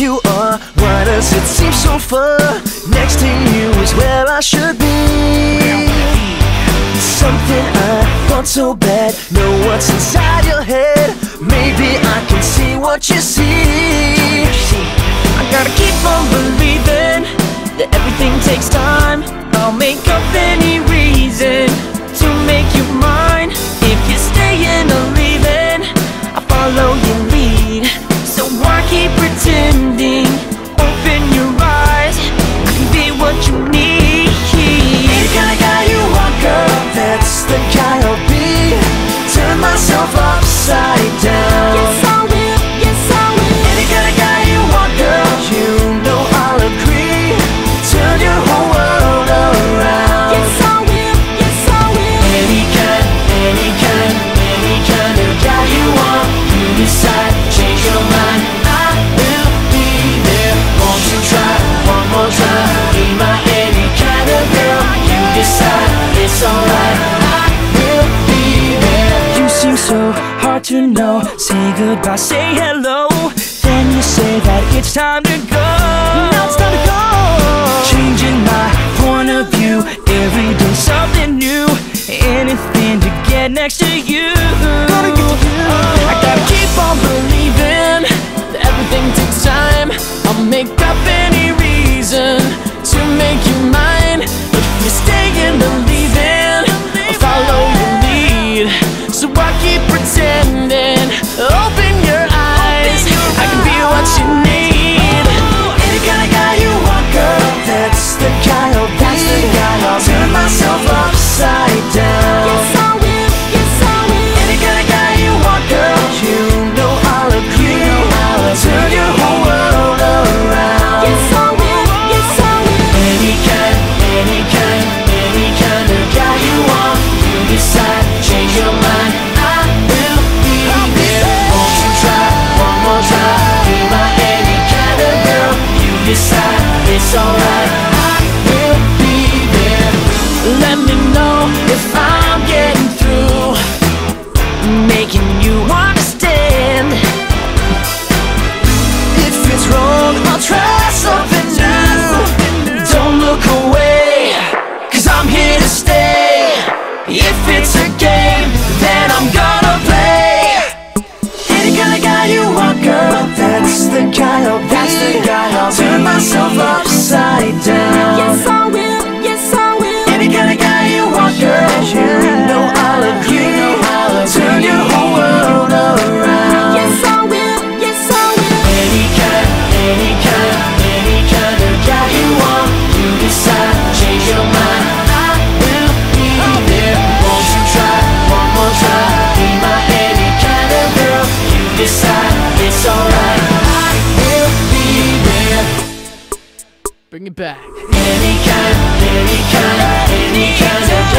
you are. Why does it seem so far? Next to you is where I should be. Something I thought so bad. Know what's inside your head. Maybe I can see what you see. I gotta keep on believing that everything takes time. no Say goodbye, say hello. Then you say that it's time to go. Now it's time to go. Changing my point of view. Every day something new? Anything to get next to you. Gotta get to you. Oh, I gotta keep on believing That everything takes time. I'll make up any reason. song. bring it back. Any kind, any kind, any kind